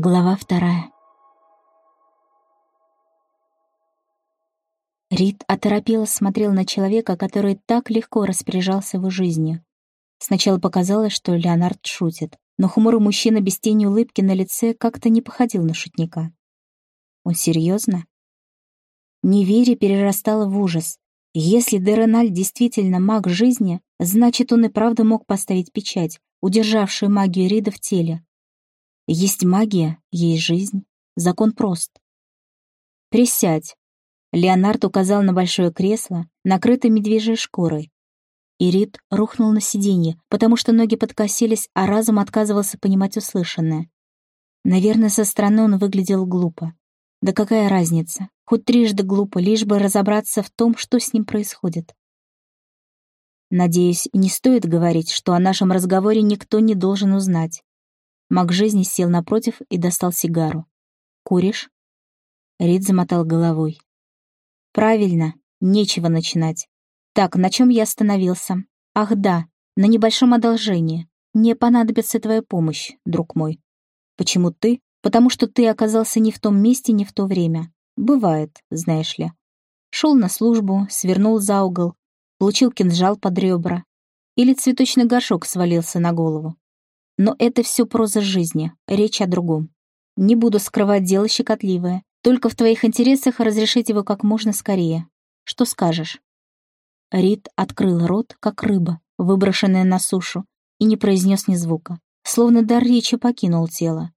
Глава вторая. Рид оторопело смотрел на человека, который так легко распоряжался его жизнью. Сначала показалось, что Леонард шутит, но хмурый мужчина без тени улыбки на лице как-то не походил на шутника. Он серьезно? Неверие перерастало в ужас. Если Дереналь действительно маг жизни, значит, он и правда мог поставить печать, удержавшую магию Рида в теле. Есть магия, есть жизнь. Закон прост. «Присядь», — Леонард указал на большое кресло, накрытое медвежьей шкурой. Ирит рухнул на сиденье, потому что ноги подкосились, а разум отказывался понимать услышанное. Наверное, со стороны он выглядел глупо. Да какая разница? Хоть трижды глупо, лишь бы разобраться в том, что с ним происходит. Надеюсь, не стоит говорить, что о нашем разговоре никто не должен узнать. Маг жизни сел напротив и достал сигару. «Куришь?» Рид замотал головой. «Правильно, нечего начинать. Так, на чем я остановился? Ах да, на небольшом одолжении. Мне понадобится твоя помощь, друг мой. Почему ты? Потому что ты оказался не в том месте, не в то время. Бывает, знаешь ли. Шел на службу, свернул за угол, получил кинжал под ребра. Или цветочный горшок свалился на голову. Но это все проза жизни, речь о другом. Не буду скрывать дело щекотливое. Только в твоих интересах разрешить его как можно скорее. Что скажешь?» Рид открыл рот, как рыба, выброшенная на сушу, и не произнес ни звука, словно дар речи покинул тело.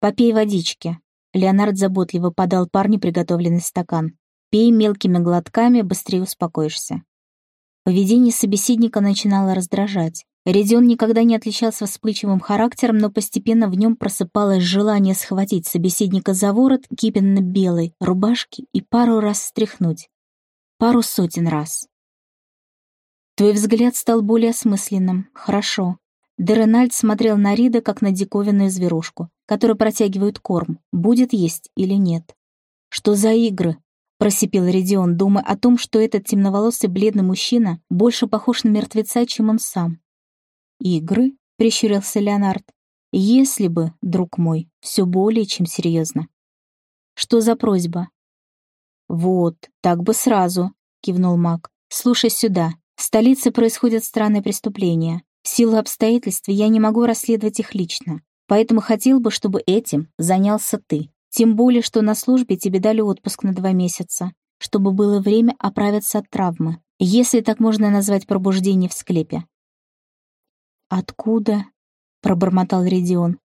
«Попей водички». Леонард заботливо подал парню приготовленный стакан. «Пей мелкими глотками, быстрее успокоишься». Поведение собеседника начинало раздражать. Редион никогда не отличался вспыльчивым характером, но постепенно в нем просыпалось желание схватить собеседника за ворот кипенно-белой рубашки и пару раз встряхнуть. Пару сотен раз. Твой взгляд стал более осмысленным. Хорошо. Деренальд смотрел на Рида, как на диковинную зверушку, которую протягивают корм, будет есть или нет. Что за игры? Просипел Редион, думая о том, что этот темноволосый бледный мужчина больше похож на мертвеца, чем он сам. «Игры?» — прищурился Леонард. «Если бы, друг мой, все более чем серьезно». «Что за просьба?» «Вот, так бы сразу», — кивнул маг. «Слушай сюда. В столице происходят странные преступления. В силу обстоятельств я не могу расследовать их лично. Поэтому хотел бы, чтобы этим занялся ты. Тем более, что на службе тебе дали отпуск на два месяца, чтобы было время оправиться от травмы, если так можно назвать пробуждение в склепе. «Откуда?» — пробормотал Редион.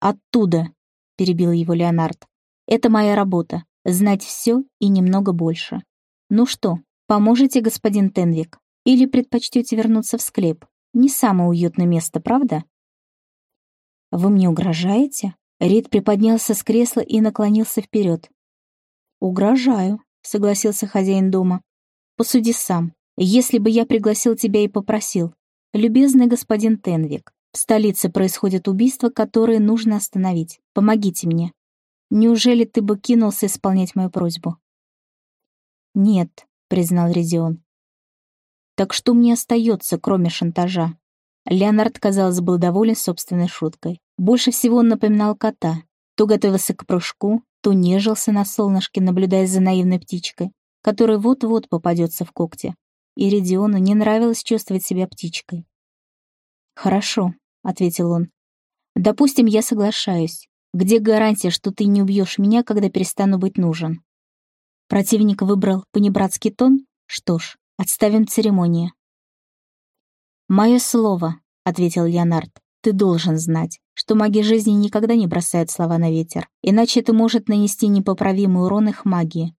«Оттуда», — перебил его Леонард. «Это моя работа — знать все и немного больше. Ну что, поможете, господин Тенвик? Или предпочтете вернуться в склеп? Не самое уютное место, правда?» «Вы мне угрожаете?» Рид приподнялся с кресла и наклонился вперед. «Угрожаю», — согласился хозяин дома. «Посуди сам. Если бы я пригласил тебя и попросил, «Любезный господин Тенвик, в столице происходит убийство, которое нужно остановить. Помогите мне. Неужели ты бы кинулся исполнять мою просьбу?» «Нет», — признал Резион. «Так что мне остается, кроме шантажа?» Леонард, казалось, был доволен собственной шуткой. Больше всего он напоминал кота. То готовился к прыжку, то нежился на солнышке, наблюдая за наивной птичкой, которая вот-вот попадется в когти. Иридиону не нравилось чувствовать себя птичкой. «Хорошо», — ответил он. «Допустим, я соглашаюсь. Где гарантия, что ты не убьешь меня, когда перестану быть нужен?» Противник выбрал понебратский тон? Что ж, отставим церемонию. «Мое слово», — ответил Леонард. «Ты должен знать, что маги жизни никогда не бросают слова на ветер, иначе это может нанести непоправимый урон их магии.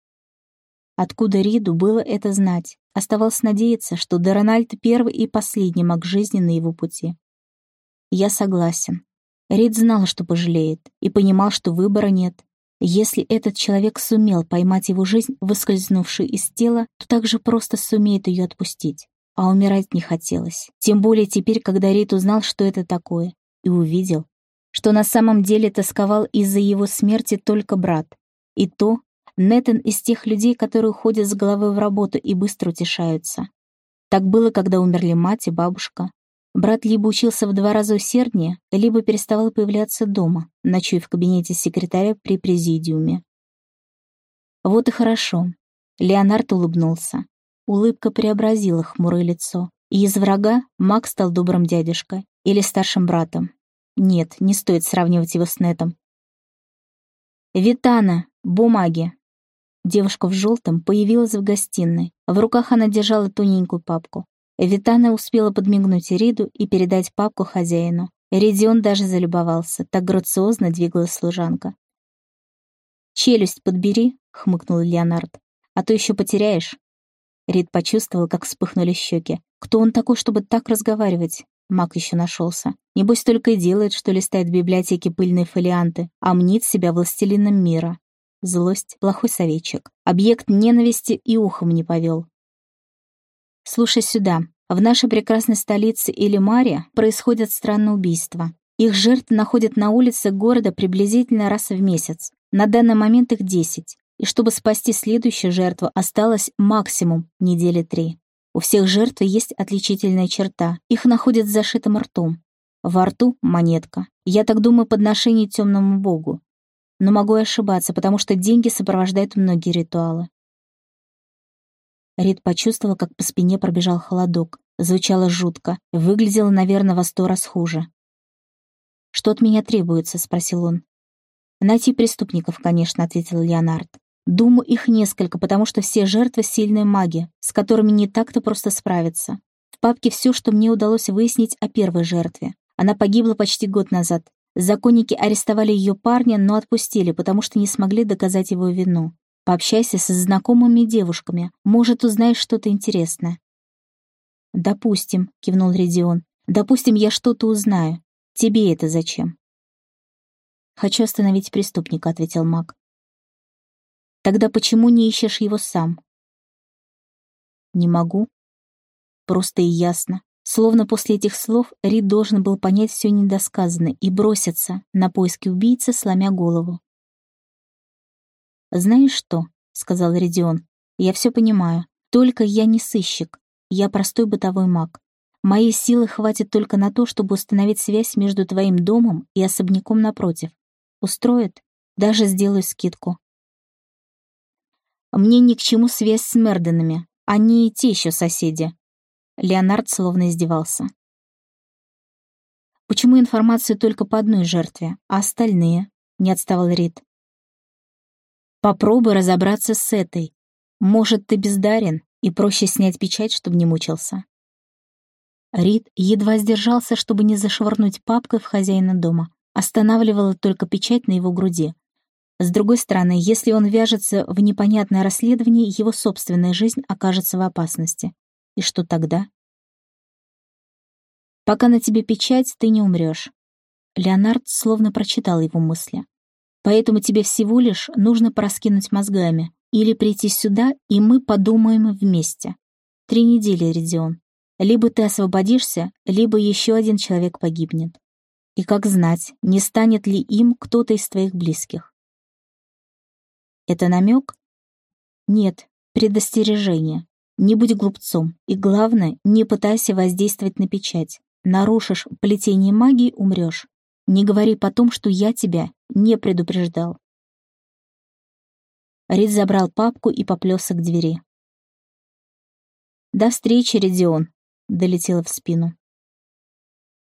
Откуда Риду было это знать? Оставалось надеяться, что Дерональд первый и последний маг жизни на его пути. Я согласен. Рид знал, что пожалеет, и понимал, что выбора нет. Если этот человек сумел поймать его жизнь, выскользнувшую из тела, то также просто сумеет ее отпустить. А умирать не хотелось. Тем более теперь, когда Рид узнал, что это такое, и увидел, что на самом деле тосковал из-за его смерти только брат. И то, Нетан из тех людей, которые уходят с головой в работу и быстро утешаются. Так было, когда умерли мать и бабушка. Брат либо учился в два раза усерднее, либо переставал появляться дома, ночуя в кабинете секретаря при президиуме. Вот и хорошо. Леонард улыбнулся. Улыбка преобразила хмурое лицо. И из врага Мак стал добрым дядюшкой или старшим братом. Нет, не стоит сравнивать его с Нетом. «Витана! Бумаги!» Девушка в желтом появилась в гостиной. В руках она держала тоненькую папку. Витана успела подмигнуть Риду и передать папку хозяину. Ридион даже залюбовался, так грациозно двигалась служанка. «Челюсть подбери», — хмыкнул Леонард. «А то еще потеряешь». Рид почувствовал, как вспыхнули щеки. Кто он такой, чтобы так разговаривать? Маг еще нашелся. Небось, только и делает, что листает в библиотеке пыльные фолианты, а мнит себя властелином мира. Злость — плохой советчик. Объект ненависти и ухом не повел. Слушай сюда. В нашей прекрасной столице Элимаре происходят странные убийства. Их жертвы находят на улице города приблизительно раз в месяц. На данный момент их 10. И чтобы спасти следующую жертву, осталось максимум недели три. У всех жертв есть отличительная черта. Их находят с зашитым ртом. Во рту — монетка. Я так думаю, подношение темному богу но могу ошибаться, потому что деньги сопровождают многие ритуалы. Рид почувствовал, как по спине пробежал холодок. Звучало жутко. Выглядело, наверное, во сто раз хуже. «Что от меня требуется?» — спросил он. «Найти преступников, конечно», — ответил Леонард. «Думаю, их несколько, потому что все жертвы — сильные маги, с которыми не так-то просто справиться. В папке все, что мне удалось выяснить о первой жертве. Она погибла почти год назад, Законники арестовали ее парня, но отпустили, потому что не смогли доказать его вину. Пообщайся со знакомыми девушками, может, узнаешь что-то интересное. «Допустим», — кивнул Редион. «Допустим, я что-то узнаю. Тебе это зачем?» «Хочу остановить преступника», — ответил маг. «Тогда почему не ищешь его сам?» «Не могу. Просто и ясно. Словно после этих слов Рид должен был понять все недосказанное и броситься на поиски убийцы, сломя голову. «Знаешь что?» — сказал Ридион. «Я все понимаю. Только я не сыщик. Я простой бытовой маг. Моей силы хватит только на то, чтобы установить связь между твоим домом и особняком напротив. Устроит? Даже сделаю скидку. Мне ни к чему связь с Мерденами. Они и те еще соседи. Леонард словно издевался. «Почему информация только по одной жертве, а остальные?» — не отставал Рид. «Попробуй разобраться с этой. Может, ты бездарен, и проще снять печать, чтобы не мучился». Рид едва сдержался, чтобы не зашвырнуть папкой в хозяина дома. Останавливала только печать на его груди. С другой стороны, если он вяжется в непонятное расследование, его собственная жизнь окажется в опасности. И что тогда? Пока на тебе печать, ты не умрешь. Леонард словно прочитал его мысли. Поэтому тебе всего лишь нужно пораскинуть мозгами или прийти сюда, и мы подумаем вместе. Три недели, Редион. Либо ты освободишься, либо еще один человек погибнет. И как знать, не станет ли им кто-то из твоих близких. Это намек? Нет, предостережение. Не будь глупцом, и главное, не пытайся воздействовать на печать. Нарушишь плетение магии — умрешь. Не говори потом, что я тебя не предупреждал. Рид забрал папку и поплелся к двери. «До встречи, Редион!» — долетело в спину.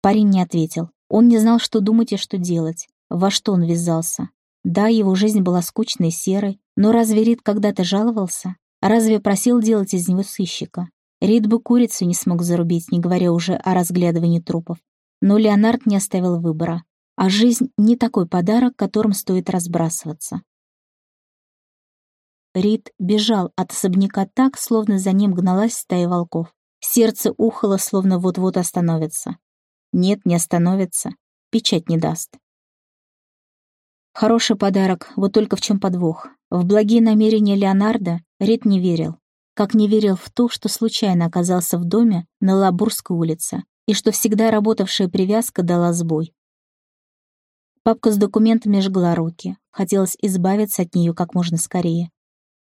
Парень не ответил. Он не знал, что думать и что делать, во что он ввязался. Да, его жизнь была скучной и серой, но разве Рид когда-то жаловался? Разве просил делать из него сыщика? Рид бы курицу не смог зарубить, не говоря уже о разглядывании трупов. Но Леонард не оставил выбора. А жизнь — не такой подарок, которым стоит разбрасываться. Рид бежал от особняка так, словно за ним гналась стая волков. Сердце ухало, словно вот-вот остановится. Нет, не остановится. Печать не даст. Хороший подарок, вот только в чем подвох. В благие намерения Леонардо Рид не верил. Как не верил в то, что случайно оказался в доме на Лабурской улице, и что всегда работавшая привязка дала сбой. Папка с документами жгла руки. Хотелось избавиться от нее как можно скорее.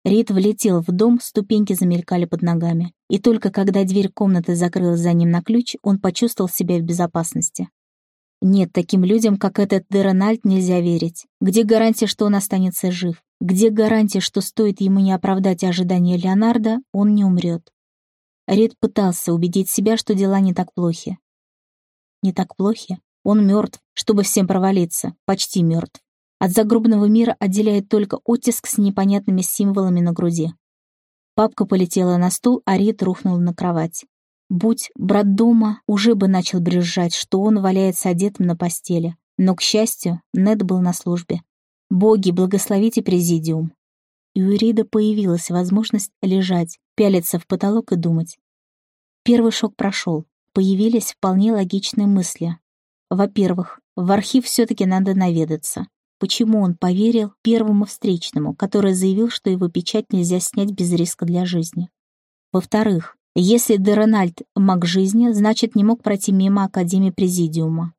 Рид влетел в дом, ступеньки замелькали под ногами. И только когда дверь комнаты закрылась за ним на ключ, он почувствовал себя в безопасности. Нет, таким людям, как этот Дерональд, нельзя верить. Где гарантия, что он останется жив? Где гарантия, что стоит ему не оправдать ожидания Леонардо, он не умрет? Рид пытался убедить себя, что дела не так плохи. Не так плохи? Он мертв, чтобы всем провалиться, почти мертв. От загробного мира отделяет только оттиск с непонятными символами на груди. Папка полетела на стул, а Рид рухнул на кровать. Будь брат дома, уже бы начал брюзжать, что он валяется одетым на постели. Но, к счастью, Нед был на службе. Боги, благословите президиум. И у Рида появилась возможность лежать, пялиться в потолок и думать. Первый шок прошел. Появились вполне логичные мысли. Во-первых, в архив все-таки надо наведаться. Почему он поверил первому встречному, который заявил, что его печать нельзя снять без риска для жизни? Во-вторых, если Дерональд маг жизни, значит, не мог пройти мимо Академии Президиума.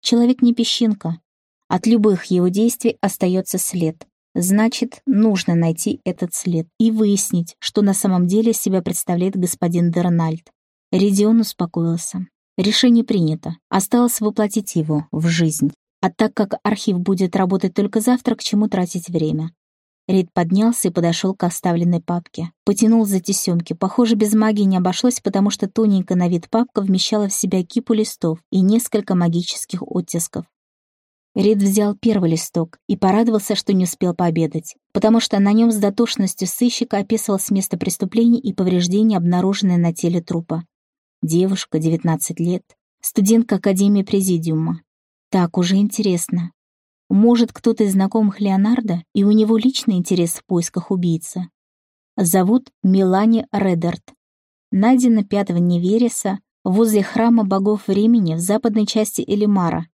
Человек не песчинка. От любых его действий остается след. Значит, нужно найти этот след и выяснить, что на самом деле себя представляет господин Дерональд. Редион успокоился. Решение принято. Осталось воплотить его в жизнь. А так как архив будет работать только завтра, к чему тратить время? Рид поднялся и подошел к оставленной папке. Потянул за тесемки. Похоже, без магии не обошлось, потому что тоненькая на вид папка вмещала в себя кипу листов и несколько магических оттисков. Рид взял первый листок и порадовался, что не успел пообедать, потому что на нем с дотошностью сыщика описывалось место преступления и повреждения, обнаруженные на теле трупа. Девушка, 19 лет, студентка Академии Президиума. Так, уже интересно. Может, кто-то из знакомых Леонардо, и у него личный интерес в поисках убийцы. Зовут Милани Редерт. Найдена 5 Невереса возле храма богов времени в западной части Элимара.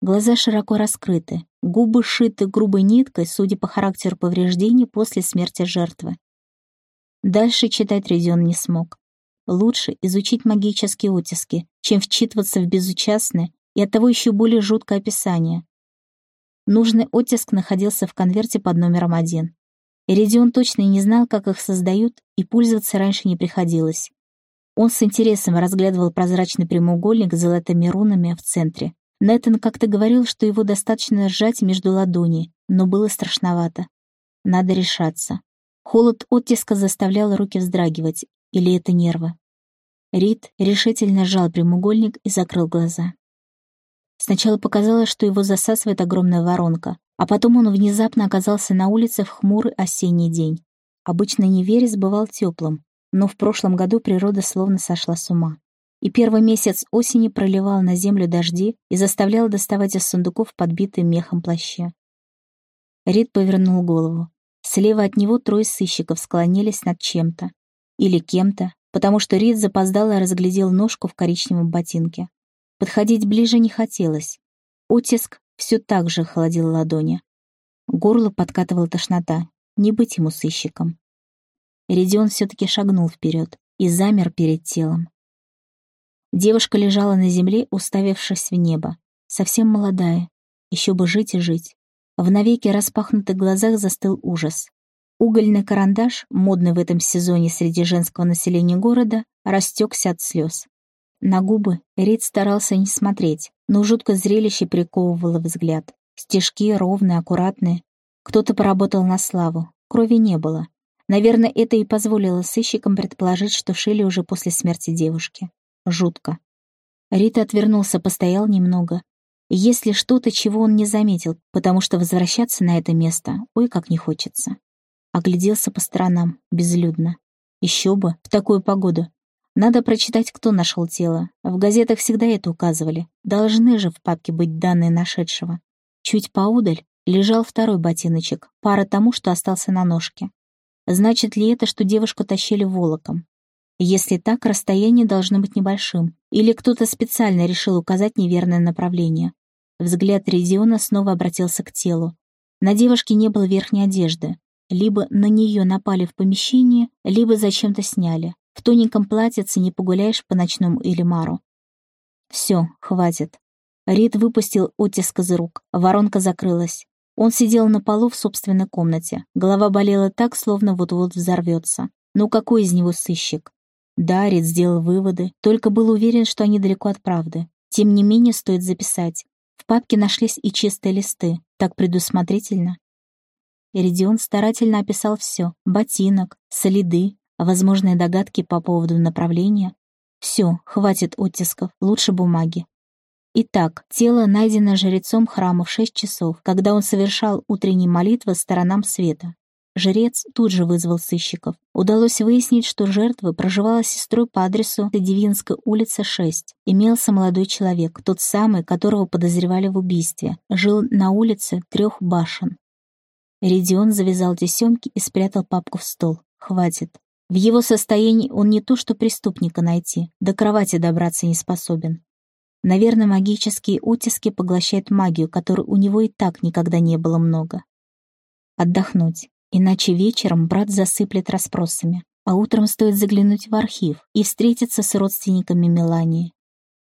Глаза широко раскрыты, губы шиты грубой ниткой, судя по характеру повреждений после смерти жертвы. Дальше читать Резион не смог. Лучше изучить магические утиски, чем вчитываться в безучастное и оттого еще более жуткое описание, Нужный оттиск находился в конверте под номером один. Иридион точно не знал, как их создают, и пользоваться раньше не приходилось. Он с интересом разглядывал прозрачный прямоугольник с золотыми рунами в центре. Нэтан как-то говорил, что его достаточно сжать между ладоней, но было страшновато. Надо решаться. Холод оттиска заставлял руки вздрагивать, или это нервы. Рид решительно сжал прямоугольник и закрыл глаза. Сначала показалось, что его засасывает огромная воронка, а потом он внезапно оказался на улице в хмурый осенний день. Обычно неверес бывал теплым, но в прошлом году природа словно сошла с ума. И первый месяц осени проливал на землю дожди и заставлял доставать из сундуков подбитые мехом плащи. Рид повернул голову. Слева от него трое сыщиков склонились над чем-то. Или кем-то, потому что Рид запоздало разглядел ножку в коричневом ботинке. Подходить ближе не хотелось. Утиск все так же холодил ладони. Горло подкатывала тошнота. Не быть ему сыщиком. Редион все-таки шагнул вперед и замер перед телом. Девушка лежала на земле, уставившись в небо. Совсем молодая. Еще бы жить и жить. В навеки распахнутых глазах застыл ужас. Угольный карандаш, модный в этом сезоне среди женского населения города, растекся от слез. На губы Рид старался не смотреть, но жуткое зрелище приковывало взгляд. Стежки ровные, аккуратные. Кто-то поработал на славу. Крови не было. Наверное, это и позволило сыщикам предположить, что шили уже после смерти девушки. Жутко. Рит отвернулся, постоял немного. Если что-то, чего он не заметил, потому что возвращаться на это место, ой, как не хочется. Огляделся по сторонам, безлюдно. Еще бы, в такую погоду. Надо прочитать, кто нашел тело. В газетах всегда это указывали. Должны же в папке быть данные нашедшего. Чуть поудаль лежал второй ботиночек, пара тому, что остался на ножке. Значит ли это, что девушку тащили волоком? Если так, расстояние должно быть небольшим. Или кто-то специально решил указать неверное направление. Взгляд Резиона снова обратился к телу. На девушке не было верхней одежды. Либо на нее напали в помещении, либо зачем-то сняли. В тоненьком платьице не погуляешь по ночному Элимару. Все, хватит. Рид выпустил оттиск из рук. Воронка закрылась. Он сидел на полу в собственной комнате. Голова болела так, словно вот-вот взорвется. Ну какой из него сыщик? Да, Рид сделал выводы, только был уверен, что они далеко от правды. Тем не менее, стоит записать. В папке нашлись и чистые листы. Так предусмотрительно. Эридион старательно описал все. Ботинок, следы, возможные догадки по поводу направления. Все, хватит оттисков, лучше бумаги. Итак, тело найдено жрецом храма в шесть часов, когда он совершал утренние молитвы сторонам света. Жрец тут же вызвал сыщиков. Удалось выяснить, что жертва проживала с сестрой по адресу Дивинской улица, 6. Имелся молодой человек, тот самый, которого подозревали в убийстве. Жил на улице трех башен. Редион завязал тесемки и спрятал папку в стол. Хватит. В его состоянии он не то что преступника найти, до кровати добраться не способен. Наверное, магические утиски поглощают магию, которой у него и так никогда не было много. Отдохнуть. Иначе вечером брат засыплет расспросами, а утром стоит заглянуть в архив и встретиться с родственниками Мелании.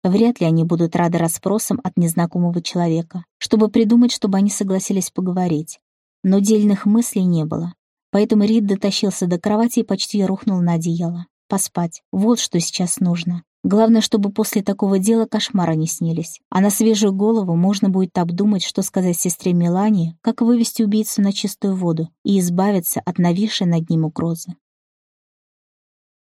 Вряд ли они будут рады расспросам от незнакомого человека, чтобы придумать, чтобы они согласились поговорить. Но дельных мыслей не было. Поэтому Рид дотащился до кровати и почти рухнул на одеяло. Поспать. Вот что сейчас нужно. Главное, чтобы после такого дела кошмара не снились. А на свежую голову можно будет обдумать, что сказать сестре Мелании, как вывести убийцу на чистую воду и избавиться от нависшей над ним угрозы.